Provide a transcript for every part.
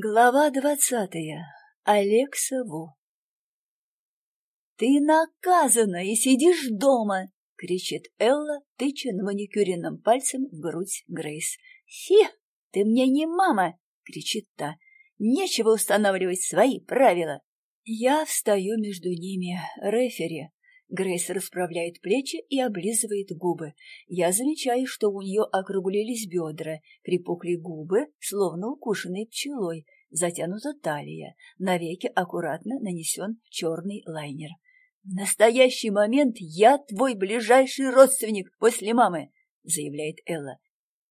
Глава двадцатая. Алекса Ву. «Ты наказана и сидишь дома!» — кричит Элла, тыча на маникюренным пальцем в грудь Грейс. «Хи! Ты мне не мама!» — кричит та. «Нечего устанавливать свои правила!» Я встаю между ними, рефери, Грейс расправляет плечи и облизывает губы. Я замечаю, что у нее округлились бедра, припухли губы, словно укушенные пчелой, затянута талия, навеки аккуратно нанесен черный лайнер. «В настоящий момент я твой ближайший родственник после мамы», — заявляет Элла.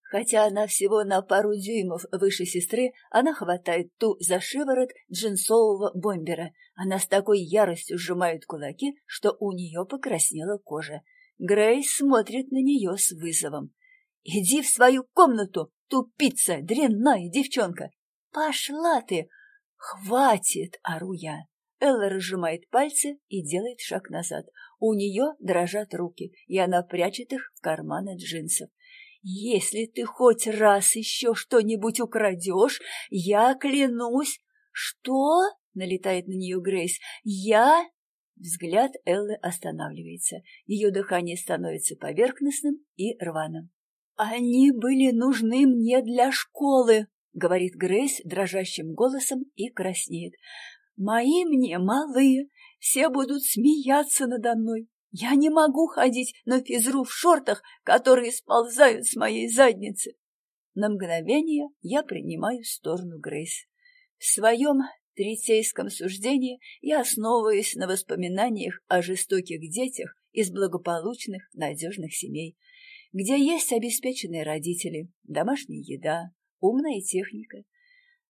Хотя она всего на пару дюймов выше сестры, она хватает ту за шиворот джинсового бомбера. Она с такой яростью сжимает кулаки, что у нее покраснела кожа. Грейс смотрит на нее с вызовом. «Иди в свою комнату, тупица, дрянная девчонка!» «Пошла ты!» «Хватит!» — ору я. Элла разжимает пальцы и делает шаг назад. У нее дрожат руки, и она прячет их в карманы джинсов. Если ты хоть раз еще что-нибудь украдешь, я клянусь... Что? Налетает на нее Грейс. Я... Взгляд Эллы останавливается. Ее дыхание становится поверхностным и рваным. «Они были нужны мне для школы», — говорит Грейс дрожащим голосом и краснеет. «Мои мне малые, все будут смеяться надо мной. Я не могу ходить на физру в шортах, которые сползают с моей задницы. На мгновение я принимаю сторону Грейс. В своем третейском суждении я основываюсь на воспоминаниях о жестоких детях из благополучных, надежных семей, где есть обеспеченные родители, домашняя еда, умная техника,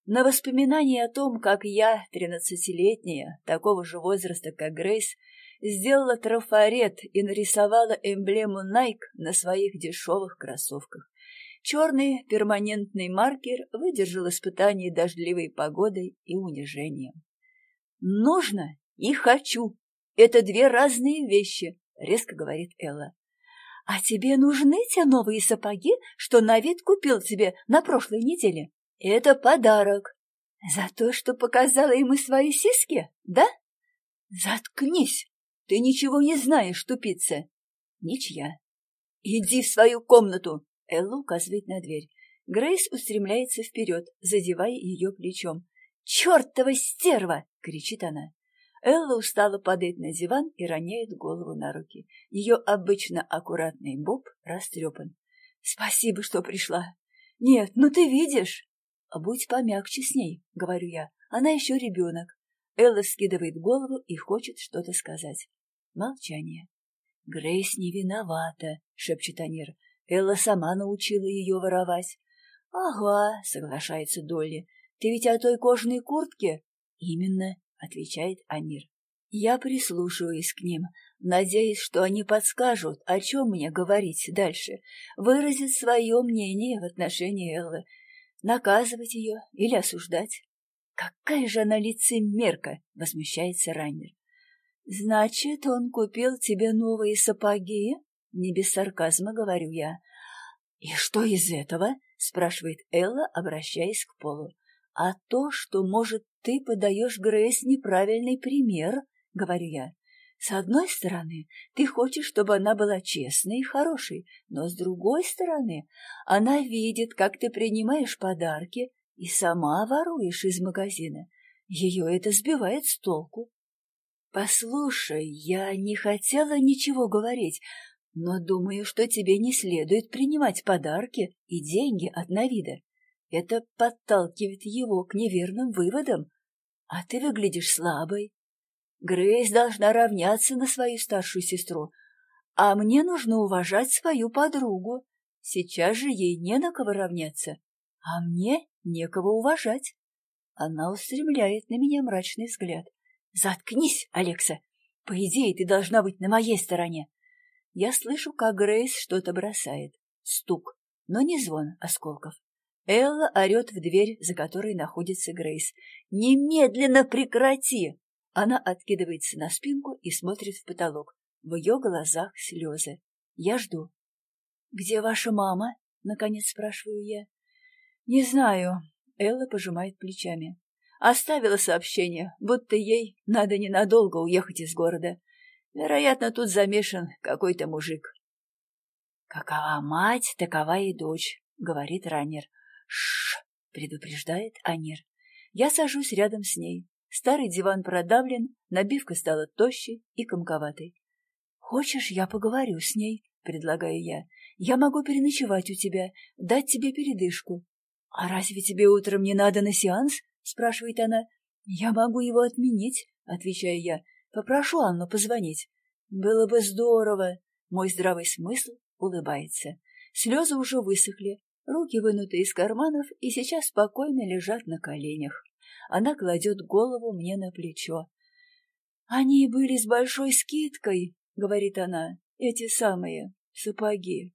на воспоминания о том, как я, тринадцатилетняя, такого же возраста, как Грейс, сделала трафарет и нарисовала эмблему Nike на своих дешевых кроссовках. Черный перманентный маркер выдержал испытание дождливой погодой и унижением. «Нужно и хочу. Это две разные вещи», — резко говорит Элла. «А тебе нужны те новые сапоги, что на вид купил тебе на прошлой неделе? Это подарок. За то, что показала ему свои сиськи, да? Заткнись!» Ты ничего не знаешь, тупица. Ничья. Иди в свою комнату. Элла указывает на дверь. Грейс устремляется вперед, задевая ее плечом. «Чертова стерва!» — кричит она. Элла устало падает на диван и роняет голову на руки. Ее обычно аккуратный боб растрепан. «Спасибо, что пришла. Нет, ну ты видишь!» «Будь помягче с ней», — говорю я. «Она еще ребенок». Элла скидывает голову и хочет что-то сказать. Молчание. «Грейс не виновата», — шепчет Анир. «Элла сама научила ее воровать». «Ага», — соглашается Долли. «Ты ведь о той кожаной куртке?» «Именно», — отвечает Анир. Я прислушиваюсь к ним, надеясь, что они подскажут, о чем мне говорить дальше, выразить свое мнение в отношении Эллы, наказывать ее или осуждать. «Какая же она лицемерка!» — возмущается Райнер. «Значит, он купил тебе новые сапоги?» Не без сарказма говорю я. «И что из этого?» — спрашивает Элла, обращаясь к Полу. «А то, что, может, ты подаешь Грейс неправильный пример?» — говорю я. «С одной стороны, ты хочешь, чтобы она была честной и хорошей, но с другой стороны, она видит, как ты принимаешь подарки и сама воруешь из магазина. Ее это сбивает с толку. «Послушай, я не хотела ничего говорить, но думаю, что тебе не следует принимать подарки и деньги от Навида. Это подталкивает его к неверным выводам, а ты выглядишь слабой. Грейс должна равняться на свою старшую сестру, а мне нужно уважать свою подругу. Сейчас же ей не на кого равняться, а мне некого уважать». Она устремляет на меня мрачный взгляд. «Заткнись, Алекса! По идее, ты должна быть на моей стороне!» Я слышу, как Грейс что-то бросает. Стук, но не звон осколков. Элла орет в дверь, за которой находится Грейс. «Немедленно прекрати!» Она откидывается на спинку и смотрит в потолок. В ее глазах слезы. Я жду. «Где ваша мама?» — наконец спрашиваю я. «Не знаю. Элла пожимает плечами. Оставила сообщение, будто ей надо ненадолго уехать из города. Вероятно, тут замешан какой-то мужик. «Какова мать, такова и дочь», — говорит раннер. «Шш!» — предупреждает Анир. Я сажусь рядом с ней. Старый диван продавлен, набивка стала тощей и комковатой. «Хочешь, я поговорю с ней?» — предлагаю я. «Я могу переночевать у тебя, дать тебе передышку». «А разве тебе утром не надо на сеанс?» — спрашивает она. «Я могу его отменить», — отвечаю я. «Попрошу Анну позвонить». «Было бы здорово!» Мой здравый смысл улыбается. Слезы уже высохли, руки вынуты из карманов и сейчас спокойно лежат на коленях. Она кладет голову мне на плечо. «Они были с большой скидкой», — говорит она, — «эти самые сапоги».